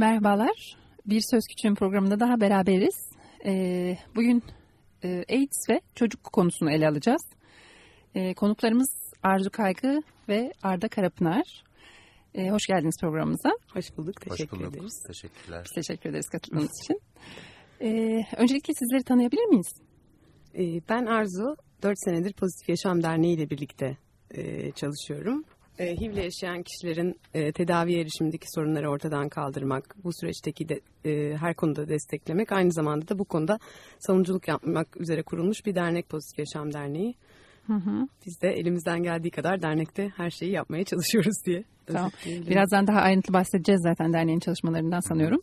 Merhabalar. Bir Söz Küçüğün programında daha beraberiz. Ee, bugün e, AIDS ve çocuk konusunu ele alacağız. Ee, konuklarımız Arzu Kaygı ve Arda Karapınar. Ee, hoş geldiniz programımıza. Hoş bulduk. Teşekkür Hoş bulduk. ederiz. Teşekkürler. Biz teşekkür ederiz katıldığınız için. Ee, öncelikle sizleri tanıyabilir miyiz? Ee, ben Arzu. 4 senedir Pozitif Yaşam Derneği ile birlikte e, çalışıyorum. E, HIV ile yaşayan kişilerin e, tedaviye erişimindeki sorunları ortadan kaldırmak, bu süreçteki de e, her konuda desteklemek, aynı zamanda da bu konuda savunuculuk yapmak üzere kurulmuş bir dernek Pozitif Yaşam Derneği. Hı hı. Biz de elimizden geldiği kadar dernekte her şeyi yapmaya çalışıyoruz diye. Tamam. Birazdan daha ayrıntılı bahsedeceğiz zaten derneğin çalışmalarından sanıyorum.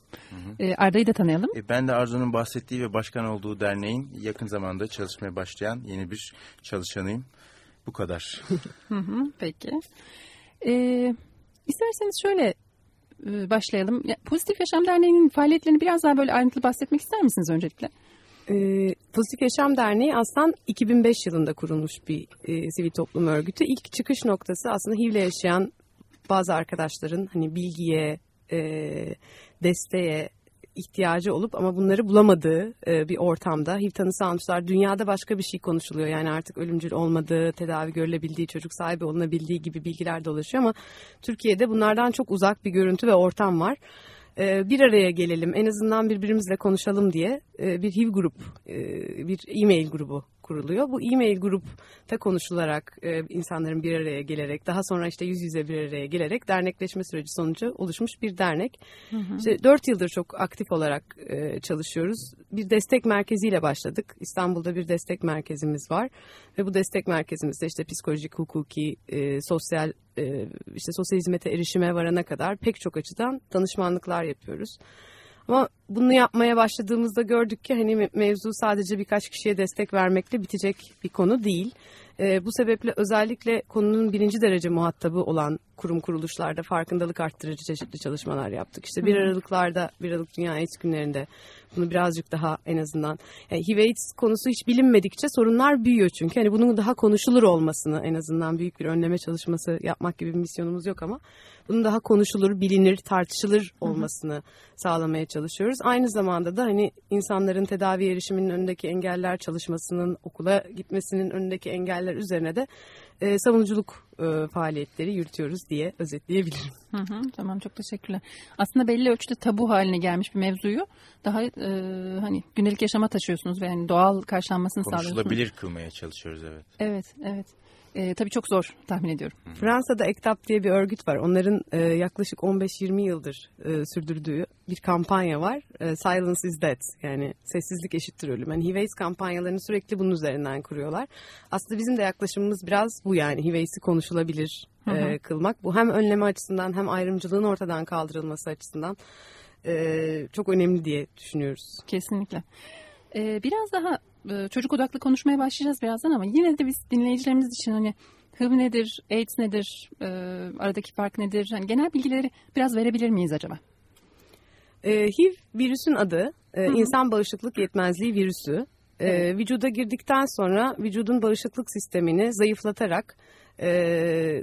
Ee, Arda'yı da tanıyalım. E, Ben de Arzu'nun bahsettiği ve başkan olduğu derneğin yakın zamanda çalışmaya başlayan yeni bir çalışanıyım. Bu kadar. Hı hı, peki. Ee, isterseniz şöyle e, başlayalım. Ya, Pozitif Yaşam Derneği'nin faaliyetlerini biraz daha böyle ayrıntılı bahsetmek ister misiniz öncelikle? Ee, Pozitif Yaşam Derneği aslında 2005 yılında kurulmuş bir e, sivil toplum örgütü. İlk çıkış noktası aslında HIV'le yaşayan bazı arkadaşların hani bilgiye, e, desteğe ihtiyacı olup ama bunları bulamadığı e, bir ortamda HIV tanısı almışlar. Dünyada başka bir şey konuşuluyor. Yani artık ölümcül olmadığı, tedavi görülebildiği, çocuk sahibi olunabildiği gibi bilgiler dolaşıyor ama Türkiye'de bunlardan çok uzak bir görüntü ve ortam var e, bir araya gelelim en azından birbirimizle konuşalım diye e, bir HIV grup, e, bir e-mail grubu kuruluyor. Bu e-mail grupta konuşularak e, insanların bir araya gelerek daha sonra işte yüz yüze bir araya gelerek dernekleşme süreci sonucu oluşmuş bir dernek. İşte 4 yıldır çok aktif olarak e, çalışıyoruz. Bir destek merkeziyle başladık. İstanbul'da bir destek merkezimiz var ve bu destek merkezimizde işte psikolojik, hukuki, e, sosyal e, işte sosyal hizmete erişime varana kadar pek çok açıdan danışmanlıklar yapıyoruz. Ama bunu yapmaya başladığımızda gördük ki hani me- mevzu sadece birkaç kişiye destek vermekle bitecek bir konu değil. Ee, bu sebeple özellikle konunun birinci derece muhatabı olan kurum kuruluşlarda farkındalık arttırıcı çeşitli çalışmalar yaptık. İşte bir Aralıklarda, bir Aralık Dünya AIDS günlerinde bunu birazcık daha en azından yani HIV AIDS konusu hiç bilinmedikçe sorunlar büyüyor çünkü. Hani bunun daha konuşulur olmasını en azından büyük bir önleme çalışması yapmak gibi bir misyonumuz yok ama bunun daha konuşulur, bilinir, tartışılır olmasını sağlamaya çalışıyoruz. Aynı zamanda da hani insanların tedavi erişiminin önündeki engeller çalışmasının, okula gitmesinin önündeki engeller üzerine de e, savunuculuk e, faaliyetleri yürütüyoruz diye özetleyebilirim. Hı hı, tamam çok teşekkürler. Aslında belli ölçüde tabu haline gelmiş bir mevzuyu daha e, hani gündelik yaşama taşıyorsunuz ve hani doğal karşılanmasını sağlıyorsunuz. Konuşulabilir kılmaya çalışıyoruz evet. Evet, evet. E, tabii çok zor tahmin ediyorum. Fransa'da ECTAP diye bir örgüt var. Onların e, yaklaşık 15-20 yıldır e, sürdürdüğü bir kampanya var. E, Silence is death yani sessizlik eşittir ölüm. Yani HIV/AIDS kampanyalarını sürekli bunun üzerinden kuruyorlar. Aslında bizim de yaklaşımımız biraz bu yani HIV/AIDS'i konuşulabilir e, kılmak. Bu hem önleme açısından hem ayrımcılığın ortadan kaldırılması açısından e, çok önemli diye düşünüyoruz. Kesinlikle. E, biraz daha çocuk odaklı konuşmaya başlayacağız birazdan ama yine de biz dinleyicilerimiz için hani HIV nedir, AIDS nedir, e, aradaki fark nedir? Hani genel bilgileri biraz verebilir miyiz acaba? E, HIV virüsün adı e, insan bağışıklık yetmezliği virüsü. E, Vücuda girdikten sonra vücudun bağışıklık sistemini zayıflatarak e,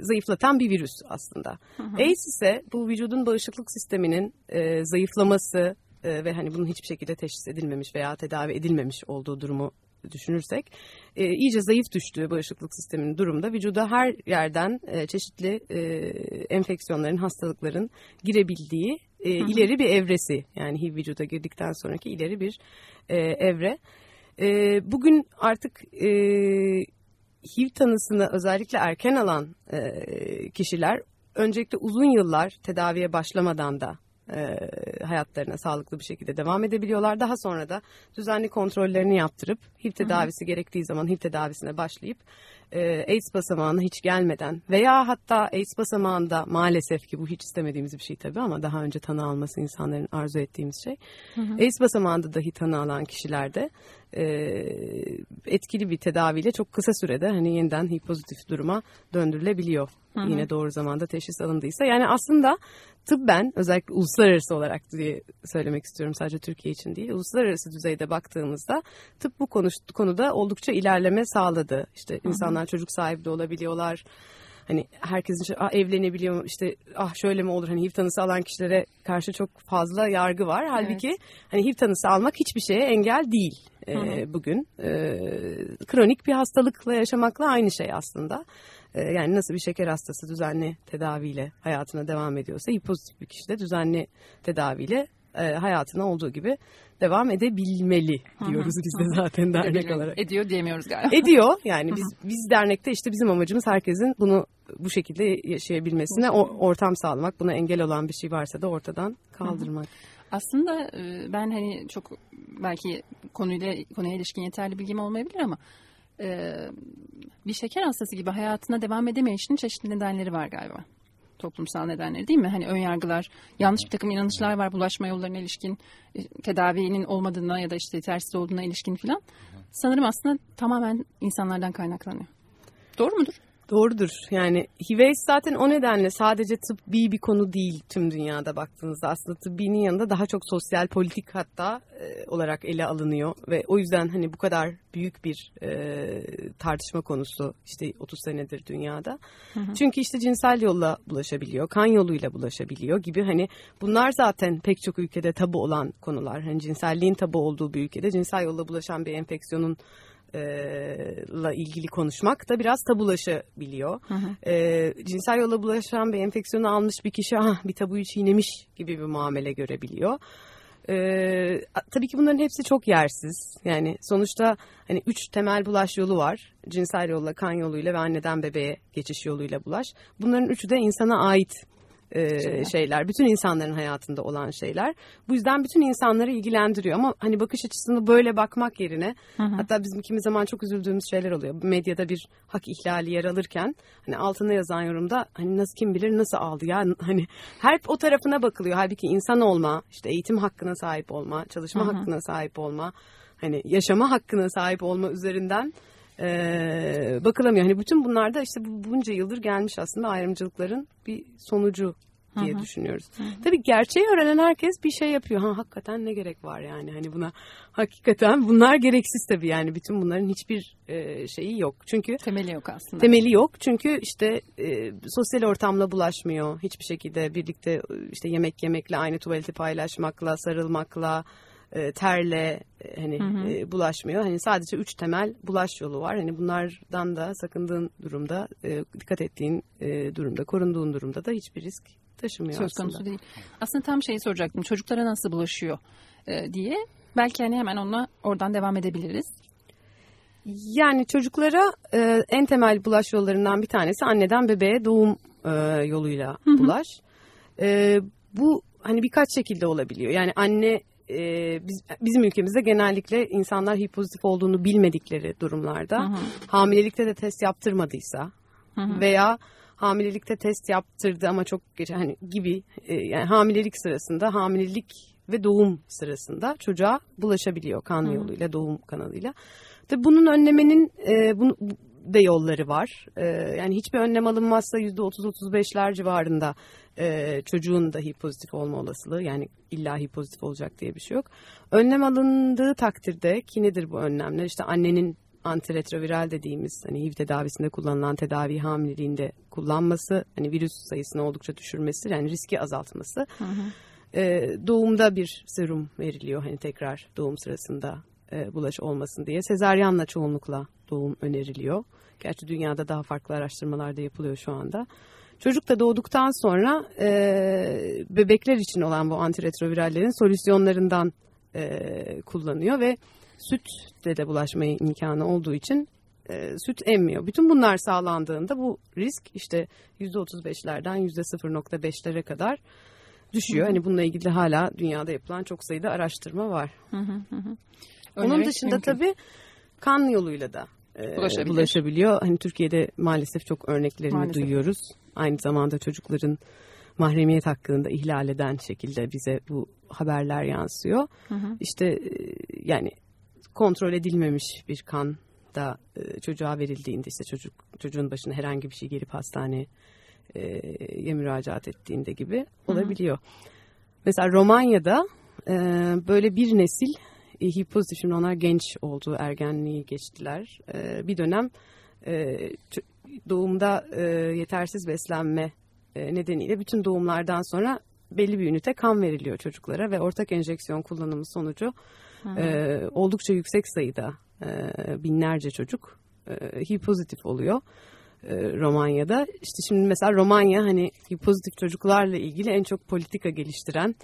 zayıflatan bir virüs aslında. AIDS ise bu vücudun bağışıklık sisteminin e, zayıflaması e, ve hani bunun hiçbir şekilde teşhis edilmemiş veya tedavi edilmemiş olduğu durumu düşünürsek e, iyice zayıf düştüğü bağışıklık sisteminin durumda vücuda her yerden e, çeşitli e, enfeksiyonların, hastalıkların girebildiği e, ileri bir evresi. Yani HIV vücuda girdikten sonraki ileri bir e, evre. E, bugün artık e, HIV tanısını özellikle erken alan e, kişiler öncelikle uzun yıllar tedaviye başlamadan da e, hayatlarına sağlıklı bir şekilde devam edebiliyorlar. Daha sonra da düzenli kontrollerini yaptırıp HIV tedavisi gerektiği zaman HIV tedavisine başlayıp e, AIDS basamağına hiç gelmeden veya hatta AIDS basamağında maalesef ki bu hiç istemediğimiz bir şey tabii ama daha önce tanı alması insanların arzu ettiğimiz şey. AIDS basamağında dahi tanı alan kişilerde e, etkili bir tedaviyle çok kısa sürede hani yeniden HIV pozitif duruma döndürülebiliyor. Yine doğru zamanda teşhis alındıysa. Yani aslında tıbben özellikle uluslararası olarak diye söylemek istiyorum sadece Türkiye için değil. Uluslararası düzeyde baktığımızda tıp bu konu, konuda oldukça ilerleme sağladı. İşte insanlar çocuk sahibi de olabiliyorlar. hani herkesin ah, evlenebiliyor işte ah şöyle mi olur hani HIV tanısı alan kişilere karşı çok fazla yargı var. Halbuki evet. hani HIV tanısı almak hiçbir şeye engel değil e, bugün. E, kronik bir hastalıkla yaşamakla aynı şey aslında. E, yani nasıl bir şeker hastası düzenli tedaviyle hayatına devam ediyorsa HIV pozitif bir kişi de düzenli tedaviyle e, hayatına olduğu gibi devam edebilmeli diyoruz biz de zaten dernek olarak. Ediyor diyemiyoruz galiba. Ediyor yani biz biz dernekte işte bizim amacımız herkesin bunu bu şekilde yaşayabilmesine ortam sağlamak. Buna engel olan bir şey varsa da ortadan kaldırmak. Aslında e, ben hani çok belki konuyla konuya ilişkin yeterli bilgim olmayabilir ama e, bir şeker hastası gibi hayatına devam edemeyişinin çeşitli nedenleri var galiba toplumsal nedenleri değil mi? Hani ön yargılar, yanlış bir takım inanışlar var bulaşma yollarına ilişkin, e, tedavinin olmadığına ya da işte yetersiz olduğuna ilişkin filan. Sanırım aslında tamamen insanlardan kaynaklanıyor. Doğru mudur? Doğrudur. Yani HIV zaten o nedenle sadece tıbbi bir konu değil tüm dünyada baktığınızda. Aslında tıbbinin yanında daha çok sosyal politik hatta e, olarak ele alınıyor. Ve o yüzden hani bu kadar büyük bir e, tartışma konusu işte 30 senedir dünyada. Hı hı. Çünkü işte cinsel yolla bulaşabiliyor, kan yoluyla bulaşabiliyor gibi hani bunlar zaten pek çok ülkede tabu olan konular. Hani cinselliğin tabu olduğu bir ülkede cinsel yolla bulaşan bir enfeksiyonun la ilgili konuşmak da biraz tabulaşabiliyor. Hı hı. E, cinsel yola bulaşan bir enfeksiyonu almış bir kişi ah, bir tabuyu çiğnemiş gibi bir muamele görebiliyor. Ee, tabii ki bunların hepsi çok yersiz. Yani sonuçta hani üç temel bulaş yolu var. Cinsel yolla, kan yoluyla ve anneden bebeğe geçiş yoluyla bulaş. Bunların üçü de insana ait e, şeyler. Bütün insanların hayatında olan şeyler. Bu yüzden bütün insanları ilgilendiriyor ama hani bakış açısını böyle bakmak yerine hı hı. hatta bizim kimi zaman çok üzüldüğümüz şeyler oluyor. Medyada bir hak ihlali yer alırken hani altına yazan yorumda hani nasıl kim bilir nasıl aldı ya hani her o tarafına bakılıyor. Halbuki insan olma, işte eğitim hakkına sahip olma, çalışma hı hı. hakkına sahip olma, hani yaşama hakkına sahip olma üzerinden e, bakılamıyor. Hani bütün bunlar da işte bu bunca yıldır gelmiş aslında ayrımcılıkların bir sonucu diye Hı-hı. düşünüyoruz. Hı-hı. Tabii gerçeği öğrenen herkes bir şey yapıyor. Ha hakikaten ne gerek var yani hani buna hakikaten bunlar gereksiz tabii yani bütün bunların hiçbir e, şeyi yok. Çünkü temeli yok aslında. Temeli yok. Çünkü işte e, sosyal ortamla bulaşmıyor. Hiçbir şekilde birlikte işte yemek yemekle aynı tuvaleti paylaşmakla, sarılmakla e, terle e, hani hı hı. E, bulaşmıyor. Hani sadece üç temel bulaş yolu var. Hani bunlardan da sakındığın durumda, dikkat ettiğin durumda, korunduğun durumda da hiçbir risk taşımıyor Söz aslında. konusu değil. Aslında tam şeyi soracaktım. Çocuklara nasıl bulaşıyor diye. Belki hani hemen onunla oradan devam edebiliriz. Yani çocuklara en temel bulaş yollarından bir tanesi anneden bebeğe doğum yoluyla bulaş. Hı hı. bu hani birkaç şekilde olabiliyor. Yani anne e, biz, bizim ülkemizde genellikle insanlar HIV pozitif olduğunu bilmedikleri durumlarda hı. hamilelikte de test yaptırmadıysa hı. veya hamilelikte test yaptırdı ama çok geç hani gibi e, yani hamilelik sırasında hamilelik ve doğum sırasında çocuğa bulaşabiliyor kan hı. yoluyla doğum kanalıyla. Tabii bunun önlemenin e, bunu de yolları var. E, yani hiçbir önlem alınmazsa %30-35'ler civarında e, çocuğun dahi pozitif olma olasılığı yani illahi pozitif olacak diye bir şey yok. Önlem alındığı takdirde ki nedir bu önlemler? İşte annenin antiretroviral dediğimiz hani HIV tedavisinde kullanılan tedavi hamileliğinde kullanması, hani virüs sayısını oldukça düşürmesi, yani riski azaltması. Hı hı. E, doğumda bir serum veriliyor hani tekrar doğum sırasında e, bulaş olmasın diye. Sezaryenle çoğunlukla doğum öneriliyor. Gerçi dünyada daha farklı araştırmalar da yapılıyor şu anda. Çocuk da doğduktan sonra e, bebekler için olan bu antiretrovirallerin solüsyonlarından e, kullanıyor ve süt de de bulaşmaya imkanı olduğu için e, süt emmiyor. Bütün bunlar sağlandığında bu risk işte %35'lerden %0.5'lere kadar düşüyor. Hı hı. Hani bununla ilgili hala dünyada yapılan çok sayıda araştırma var. Hı hı hı. Onun dışında mümkün. tabii kan yoluyla da e, bulaşabiliyor. Hani Türkiye'de maalesef çok örneklerini maalesef. duyuyoruz. Aynı zamanda çocukların mahremiyet hakkında ihlal eden şekilde bize bu haberler yansıyor. Hı hı. İşte e, yani kontrol edilmemiş bir kan da e, çocuğa verildiğinde işte çocuk çocuğun başına herhangi bir şey gelip hastaneye e, müracaat ettiğinde gibi olabiliyor. Hı hı. Mesela Romanya'da e, böyle bir nesil e, HIV pozitif şimdi onlar genç oldu ergenliği geçtiler. E, bir dönem e, doğumda e, yetersiz beslenme e, nedeniyle bütün doğumlardan sonra belli bir ünite kan veriliyor çocuklara ve ortak enjeksiyon kullanımı sonucu e, oldukça yüksek sayıda e, binlerce çocuk e, HIV pozitif oluyor e, Romanya'da. İşte şimdi mesela Romanya hani pozitif çocuklarla ilgili en çok politika geliştiren,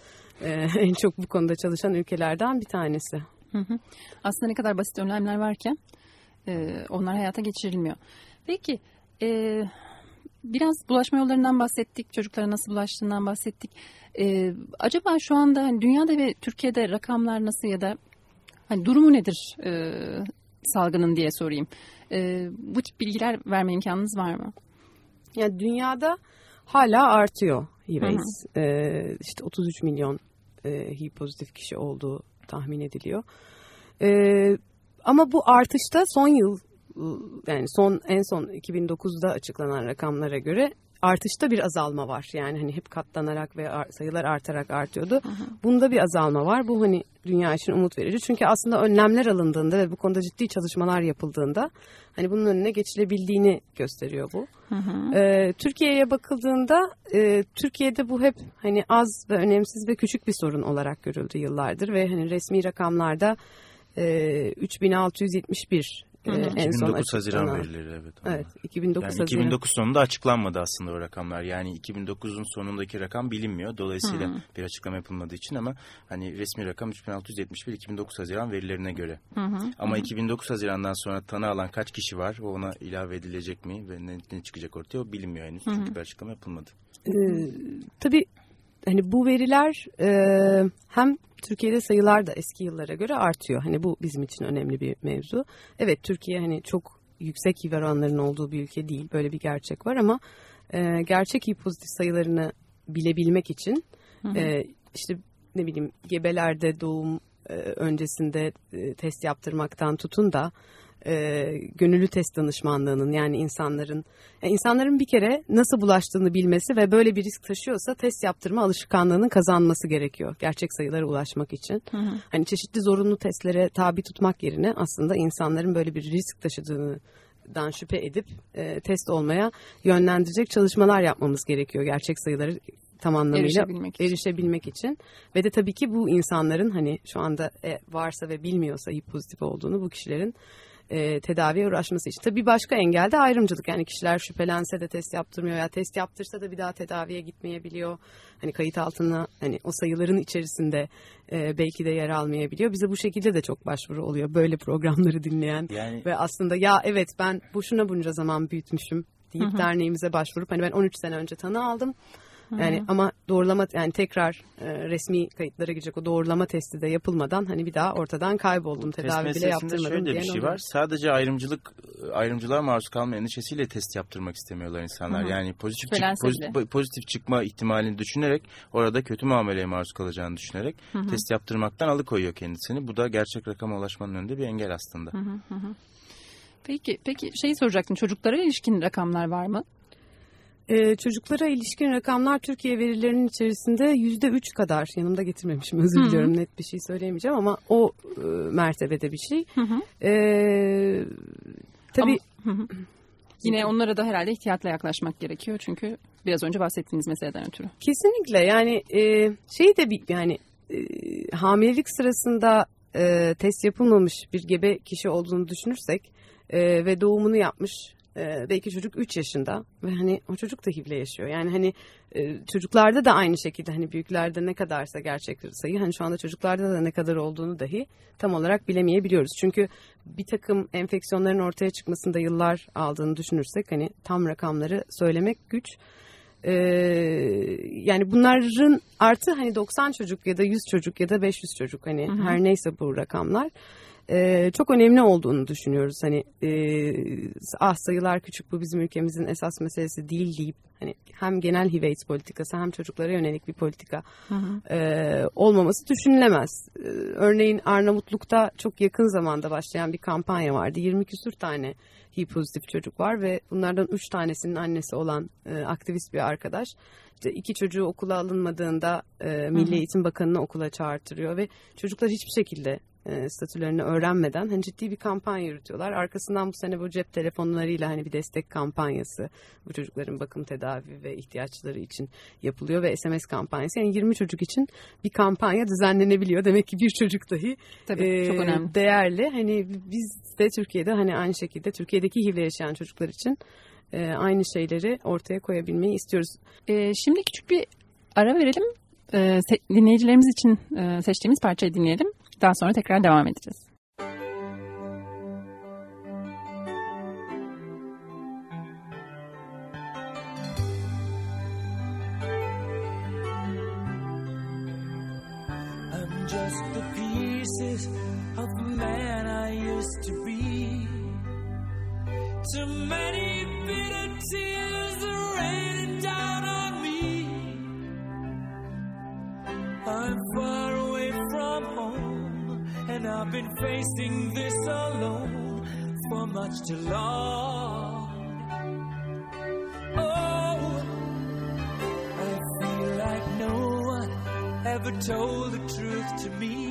en çok bu konuda çalışan ülkelerden bir tanesi. Hı hı. Aslında ne kadar basit önlemler varken e, onlar hayata geçirilmiyor. Peki e, biraz bulaşma yollarından bahsettik, çocuklara nasıl bulaştığından bahsettik. E, acaba şu anda hani dünyada ve Türkiye'de rakamlar nasıl ya da hani durumu nedir e, salgının diye sorayım. E, bu tip bilgiler verme imkanınız var mı? Yani dünyada hala artıyor AIDS. Ee, işte 33 milyon e, HIV pozitif kişi olduğu tahmin ediliyor. Ee, ama bu artışta son yıl yani son en son 2009'da açıklanan rakamlara göre artışta bir azalma var. Yani hani hep katlanarak ve sayılar artarak artıyordu. Hı. Bunda bir azalma var. Bu hani dünya için umut verici. Çünkü aslında önlemler alındığında ve bu konuda ciddi çalışmalar yapıldığında hani bunun önüne geçilebildiğini gösteriyor bu. Ee, Türkiye'ye bakıldığında e, Türkiye'de bu hep hani az ve önemsiz ve küçük bir sorun olarak görüldü yıllardır ve hani resmi rakamlarda e, 3671 Hı hı. En 2009 son Haziran verileri evet. Onlar. Evet 2009 yani 2009 sonunda açıklanmadı aslında o rakamlar. Yani 2009'un sonundaki rakam bilinmiyor. Dolayısıyla hı. bir açıklama yapılmadığı için ama hani resmi rakam 3671 2009 Haziran verilerine göre. Hı hı. Ama hı hı. 2009 Haziran'dan sonra tanı alan kaç kişi var? O ona ilave edilecek mi ve ne, ne çıkacak ortaya o bilinmiyor henüz. Hı hı. Çünkü bir açıklama yapılmadı. Ee, tabii hani bu veriler e, hem Türkiye'de sayılar da eski yıllara göre artıyor. Hani bu bizim için önemli bir mevzu. Evet Türkiye hani çok yüksek HIV oranlarının olduğu bir ülke değil. Böyle bir gerçek var ama e, gerçek HIV pozitif sayılarını bilebilmek için hı hı. E, işte ne bileyim gebelerde doğum e, öncesinde e, test yaptırmaktan tutun da e, gönüllü test danışmanlığının yani insanların yani insanların bir kere nasıl bulaştığını bilmesi ve böyle bir risk taşıyorsa test yaptırma alışkanlığının kazanması gerekiyor gerçek sayılara ulaşmak için. Hı hı. Hani çeşitli zorunlu testlere tabi tutmak yerine aslında insanların böyle bir risk taşıdığını dan şüphe edip e, test olmaya yönlendirecek çalışmalar yapmamız gerekiyor gerçek sayıları tam anlamıyla erişebilmek için. erişebilmek için. Ve de tabii ki bu insanların hani şu anda e, varsa ve bilmiyorsa HIV pozitif olduğunu bu kişilerin e, tedaviye uğraşması için. Tabii bir başka engel de ayrımcılık. Yani kişiler şüphelense de test yaptırmıyor ya test yaptırsa da bir daha tedaviye gitmeyebiliyor. Hani kayıt altına hani o sayıların içerisinde e, belki de yer almayabiliyor. Bize bu şekilde de çok başvuru oluyor böyle programları dinleyen yani... ve aslında ya evet ben boşuna bunca zaman büyütmüşüm deyip hı hı. derneğimize başvurup hani ben 13 sene önce tanı aldım. Yani Hı-hı. ama doğrulama yani tekrar e, resmi kayıtlara girecek o doğrulama testi de yapılmadan hani bir daha ortadan kayboldum. Tedavi bile yaptırmadım şöyle bir şey oluyor. var. Sadece ayrımcılık ayrımcılığa maruz kalma endişesiyle test yaptırmak istemiyorlar insanlar. Hı-hı. Yani pozitif çık, pozitif, pozitif çıkma ihtimalini düşünerek orada kötü muameleye maruz kalacağını düşünerek Hı-hı. test yaptırmaktan alıkoyuyor kendisini. Bu da gerçek rakama ulaşmanın önünde bir engel aslında. Hı-hı. Peki, peki şey soracaktım. Çocuklara ilişkin rakamlar var mı? Ee, çocuklara ilişkin rakamlar Türkiye verilerinin içerisinde yüzde üç kadar yanımda getirmemişim özür diliyorum net bir şey söyleyemeyeceğim ama o e, mertebede bir şey. Hı hı. Ee, tabii. Ama, hı hı. Yine onlara da herhalde ihtiyatla yaklaşmak gerekiyor çünkü biraz önce bahsettiğiniz meseleden ötürü. Kesinlikle yani e, şey de bir yani e, hamilelik sırasında e, test yapılmamış bir gebe kişi olduğunu düşünürsek e, ve doğumunu yapmış ee, belki çocuk 3 yaşında ve hani o çocuk da HIV'le yaşıyor. Yani hani e, çocuklarda da aynı şekilde hani büyüklerde ne kadarsa gerçek sayı hani şu anda çocuklarda da ne kadar olduğunu dahi tam olarak bilemeyebiliyoruz. Çünkü bir takım enfeksiyonların ortaya çıkmasında yıllar aldığını düşünürsek hani tam rakamları söylemek güç. Ee, yani bunların artı hani 90 çocuk ya da 100 çocuk ya da 500 çocuk hani hı hı. her neyse bu rakamlar e, çok önemli olduğunu düşünüyoruz. Hani e, ah sayılar küçük bu bizim ülkemizin esas meselesi değil deyip hani hem genel HIV AIDS politikası hem çocuklara yönelik bir politika hı hı. E, olmaması düşünülemez. E, örneğin Arnavutluk'ta çok yakın zamanda başlayan bir kampanya vardı. 20 küsür tane HIV pozitif çocuk var ve bunlardan 3 tanesinin annesi olan e, aktivist bir arkadaş İşte iki çocuğu okula alınmadığında e, Milli Eğitim Bakanı'nı okula çağırtırıyor ve çocuklar hiçbir şekilde e, statülerini öğrenmeden hani ciddi bir kampanya yürütüyorlar. Arkasından bu sene bu cep telefonlarıyla hani bir destek kampanyası bu çocukların bakım tedavi ve ihtiyaçları için yapılıyor ve SMS kampanyası. Yani 20 çocuk için bir kampanya düzenlenebiliyor. Demek ki bir çocuk dahi Tabii, e, çok önemli. değerli. Hani biz de Türkiye'de hani aynı şekilde Türkiye'deki HIV'le yaşayan çocuklar için e, aynı şeyleri ortaya koyabilmeyi istiyoruz. Ee, şimdi küçük bir ara verelim. Se- dinleyicilerimiz için e, seçtiğimiz parçayı dinleyelim. Daha sonra tekrar devam edeceğiz. I'm just the pieces of the man I used to be. Too many bitter tears are raining down on me. I'm far away from home, and I've been facing this alone for much too long. Oh, I feel like no one ever told the truth to me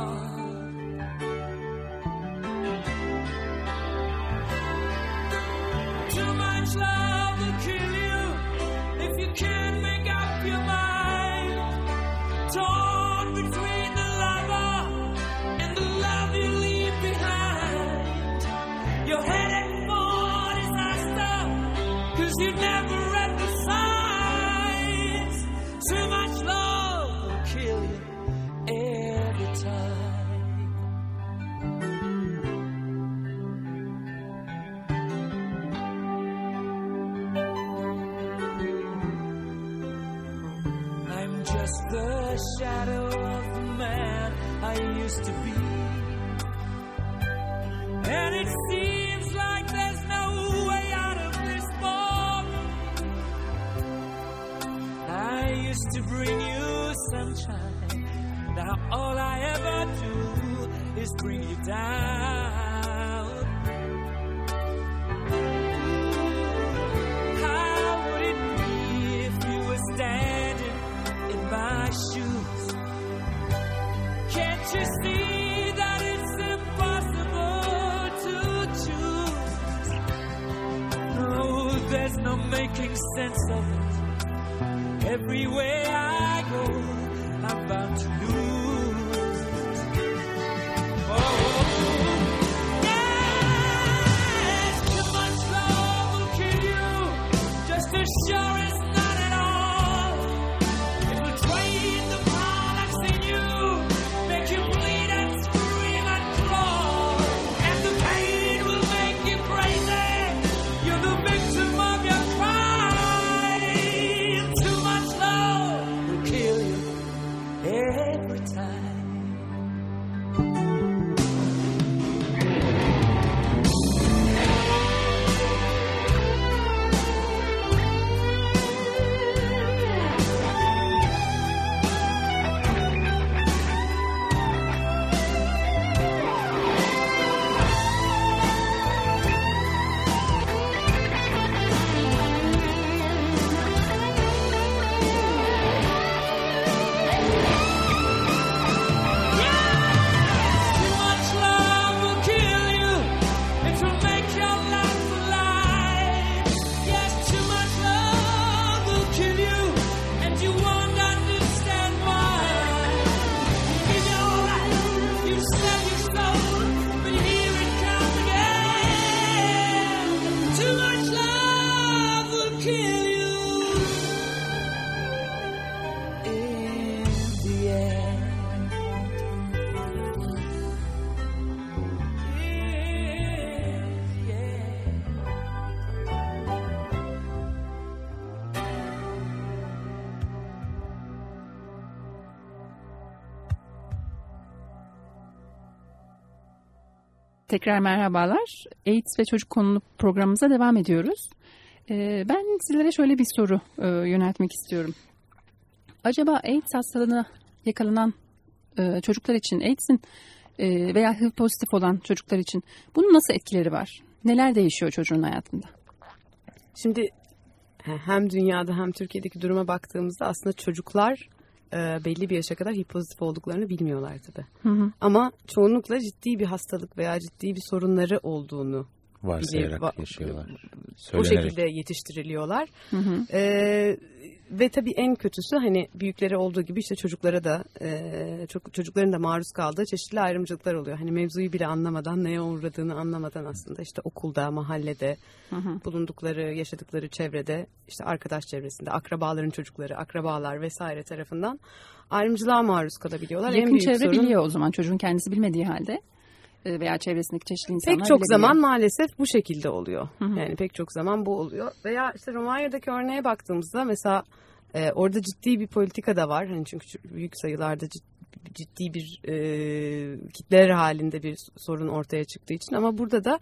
To bring you sunshine. Now all I ever do is bring you down. How would it be if you were standing in my shoes? Can't you see that it's impossible to choose? No, there's no making sense of it. Everywhere Tekrar merhabalar. AIDS ve çocuk konulu programımıza devam ediyoruz. Ee, ben sizlere şöyle bir soru e, yöneltmek istiyorum. Acaba AIDS hastalığına yakalanan e, çocuklar için, AIDS'in e, veya HIV pozitif olan çocuklar için bunun nasıl etkileri var? Neler değişiyor çocuğun hayatında? Şimdi he- hem dünyada hem Türkiye'deki duruma baktığımızda aslında çocuklar e, belli bir yaşa kadar HIV pozitif olduklarını bilmiyorlar tabii. Ama çoğunlukla ciddi bir hastalık veya ciddi bir sorunları olduğunu Varsayarak va- yaşıyorlar. o Söylenerek. şekilde yetiştiriliyorlar. Ee, ve tabii en kötüsü hani büyükleri olduğu gibi işte çocuklara da e, çok çocukların da maruz kaldığı çeşitli ayrımcılıklar oluyor. Hani mevzuyu bile anlamadan neye uğradığını anlamadan aslında işte okulda, mahallede, bulundukları, yaşadıkları çevrede, işte arkadaş çevresinde, akrabaların çocukları, akrabalar vesaire tarafından ayrımcılığa maruz kalabiliyorlar. En Yakın büyük çevre sorun- biliyor o zaman çocuğun kendisi bilmediği halde veya çevresindeki çeşitli insanlar Pek çok zaman maalesef bu şekilde oluyor. Yani pek çok zaman bu oluyor. Veya işte Romanya'daki örneğe baktığımızda mesela e, orada ciddi bir politika da var. Hani çünkü büyük sayılarda cid- ciddi bir e, kitleler halinde bir sorun ortaya çıktığı için ama burada da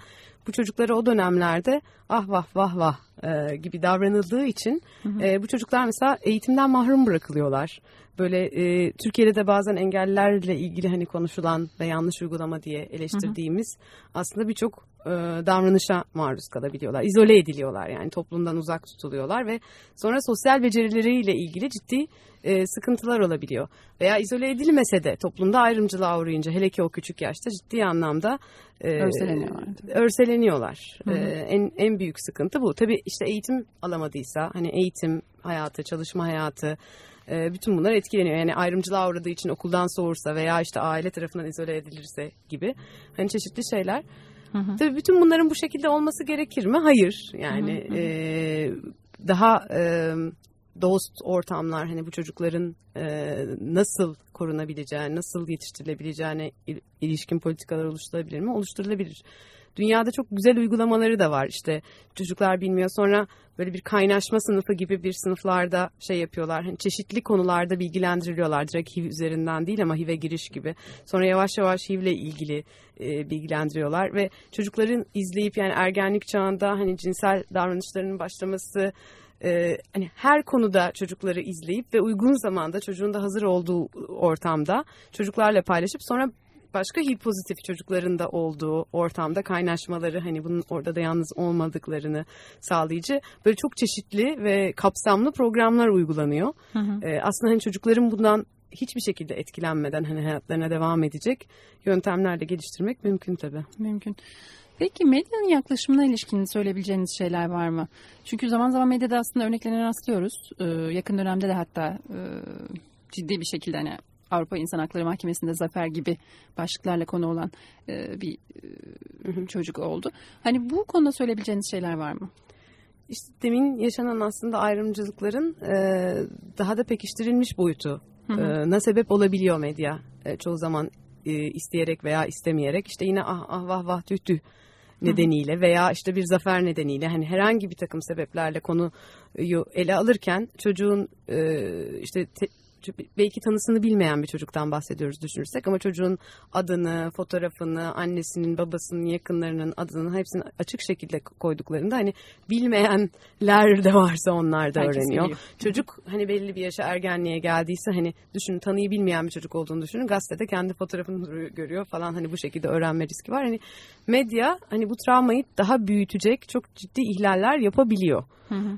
bu çocuklara o dönemlerde ah vah vah vah e, gibi davranıldığı için e, bu çocuklar mesela eğitimden mahrum bırakılıyorlar. Böyle e, Türkiye'de de bazen engellilerle ilgili hani konuşulan ve yanlış uygulama diye eleştirdiğimiz aslında birçok e, davranışa maruz kalabiliyorlar. İzole ediliyorlar yani toplumdan uzak tutuluyorlar ve sonra sosyal becerileriyle ilgili ciddi e, sıkıntılar olabiliyor. Veya izole edilmese de toplumda ayrımcılığa uğrayınca hele ki o küçük yaşta ciddi anlamda e, Örseleniyorlar. örseleniyorlar. E, en en büyük sıkıntı bu. Tabii işte eğitim alamadıysa hani eğitim hayatı, çalışma hayatı e, bütün bunlar etkileniyor. Yani ayrımcılığa uğradığı için okuldan soğursa veya işte aile tarafından izole edilirse gibi hani çeşitli şeyler. Tabii bütün bunların bu şekilde olması gerekir mi? Hayır. Yani e, daha e, dost ortamlar hani bu çocukların e, nasıl korunabileceği, nasıl yetiştirilebileceğine il- ilişkin politikalar oluşturulabilir mi? Oluşturulabilir. Dünyada çok güzel uygulamaları da var. İşte çocuklar bilmiyor sonra böyle bir kaynaşma sınıfı gibi bir sınıflarda şey yapıyorlar. Hani çeşitli konularda bilgilendiriliyorlar. Direkt HIV üzerinden değil ama HIV'e giriş gibi. Sonra yavaş yavaş HIV'le ilgili e, bilgilendiriyorlar ve çocukların izleyip yani ergenlik çağında hani cinsel davranışlarının başlaması e, hani her konuda çocukları izleyip ve uygun zamanda çocuğun da hazır olduğu ortamda çocuklarla paylaşıp sonra başka HIV pozitif çocukların da olduğu ortamda kaynaşmaları hani bunun orada da yalnız olmadıklarını sağlayıcı böyle çok çeşitli ve kapsamlı programlar uygulanıyor. E, aslında hani çocukların bundan hiçbir şekilde etkilenmeden hani hayatlarına devam edecek yöntemler de geliştirmek mümkün tabii. Mümkün. Peki medyanın yaklaşımına ilişkin söyleyebileceğiniz şeyler var mı? Çünkü zaman zaman medyada aslında örneklerine rastlıyoruz. Ee, yakın dönemde de hatta e, ciddi bir şekilde hani Avrupa İnsan Hakları Mahkemesi'nde zafer gibi başlıklarla konu olan e, bir e, çocuk oldu. Hani bu konuda söyleyebileceğiniz şeyler var mı? İşte demin yaşanan aslında ayrımcılıkların e, daha da pekiştirilmiş boyutu e, na sebep olabiliyor medya e, çoğu zaman e, isteyerek veya istemeyerek. İşte yine ah ah vah vah tüh tüh nedeniyle veya işte bir zafer nedeniyle. Hani herhangi bir takım sebeplerle konuyu ele alırken çocuğun e, işte te- belki tanısını bilmeyen bir çocuktan bahsediyoruz düşünürsek ama çocuğun adını, fotoğrafını, annesinin, babasının, yakınlarının adını hepsini açık şekilde koyduklarında hani bilmeyenler de varsa onlar da Herkes öğreniyor. biliyor. Çocuk hani belli bir yaşa ergenliğe geldiyse hani düşünün tanıyı bilmeyen bir çocuk olduğunu düşünün gazetede kendi fotoğrafını görüyor falan hani bu şekilde öğrenme riski var. Hani medya hani bu travmayı daha büyütecek çok ciddi ihlaller yapabiliyor.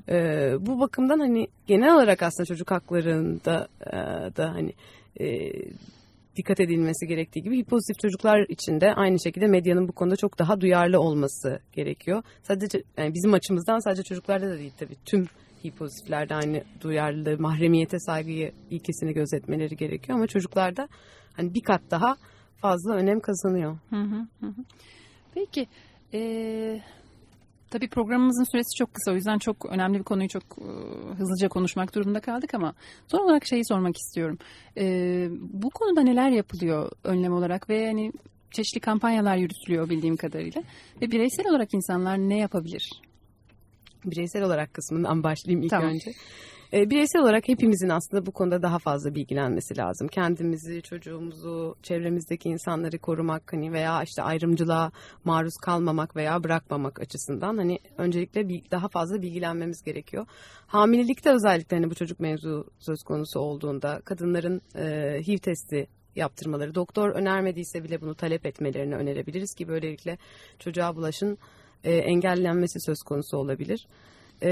Ee, bu bakımdan hani genel olarak aslında çocuk haklarında da hani e, dikkat edilmesi gerektiği gibi hipozitif çocuklar için de aynı şekilde medyanın bu konuda çok daha duyarlı olması gerekiyor. Sadece yani bizim açımızdan sadece çocuklarda da değil tabii tüm hipozitiflerde aynı duyarlılığı, mahremiyete saygıyı ilkesini gözetmeleri gerekiyor ama çocuklarda hani bir kat daha fazla önem kazanıyor. Peki. E, tabii programımızın süresi çok kısa. O yüzden çok önemli bir konuyu çok e, hızlıca konuşmak durumunda kaldık ama son olarak şeyi sormak istiyorum. E, bu konuda neler yapılıyor önlem olarak ve hani çeşitli kampanyalar yürütülüyor bildiğim kadarıyla. Ve bireysel olarak insanlar ne yapabilir? bireysel olarak kısmından başlayayım ilk Tamam. önce. E, bireysel olarak hepimizin aslında bu konuda daha fazla bilgilenmesi lazım. Kendimizi, çocuğumuzu, çevremizdeki insanları korumak hani veya işte ayrımcılığa maruz kalmamak veya bırakmamak açısından hani öncelikle daha fazla bilgilenmemiz gerekiyor. Hamilelikte özellikle hani bu çocuk mevzu söz konusu olduğunda kadınların e, HIV testi yaptırmaları, doktor önermediyse bile bunu talep etmelerini önerebiliriz ki böylelikle çocuğa bulaşın e, engellenmesi söz konusu olabilir. E,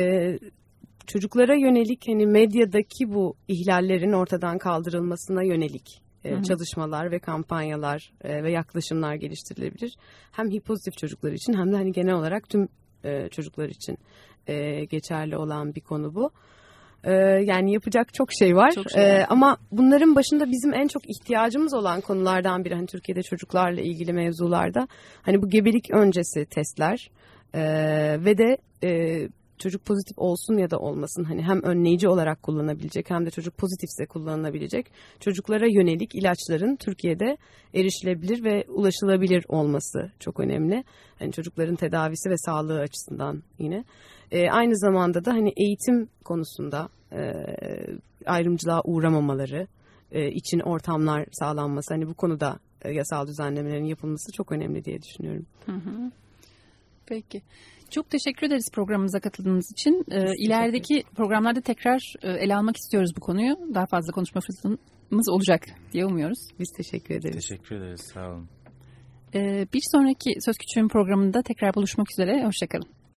çocuklara yönelik hani medyadaki bu ihlallerin ortadan kaldırılmasına yönelik e, çalışmalar ve kampanyalar e, ve yaklaşımlar geliştirilebilir. Hem HIV pozitif çocuklar için hem de hani genel olarak tüm e, çocuklar için e, geçerli olan bir konu bu. E, yani yapacak çok şey var. Çok şey var. E, ama bunların başında bizim en çok ihtiyacımız olan konulardan biri hani Türkiye'de çocuklarla ilgili mevzularda hani bu gebelik öncesi testler e, ve de e, çocuk pozitif olsun ya da olmasın hani hem önleyici olarak kullanabilecek hem de çocuk pozitifse kullanılabilecek çocuklara yönelik ilaçların Türkiye'de erişilebilir ve ulaşılabilir olması çok önemli. Hani çocukların tedavisi ve sağlığı açısından yine. E, aynı zamanda da hani eğitim konusunda e, ayrımcılığa uğramamaları e, için ortamlar sağlanması hani bu konuda e, yasal düzenlemelerin yapılması çok önemli diye düşünüyorum. Peki. Çok teşekkür ederiz programımıza katıldığınız için. Ee, ilerideki programlarda tekrar e, ele almak istiyoruz bu konuyu. Daha fazla konuşma fırsatımız olacak diye umuyoruz. Biz teşekkür ederiz. Teşekkür ederiz. Sağ olun. Ee, bir sonraki Söz Küçüğün programında tekrar buluşmak üzere. Hoşçakalın.